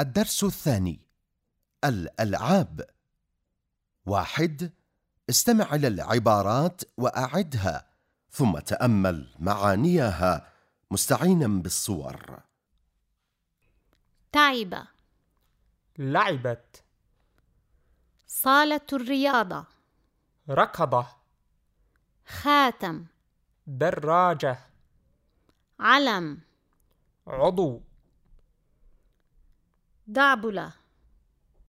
الدرس الثاني الألعاب. واحد استمع إلى العبارات وأعدها ثم تأمل معانيها مستعينا بالصور. تعب. لعبت. صالة الرياضة. ركض. خاتم. دراجة. علم. عضو. दाबुला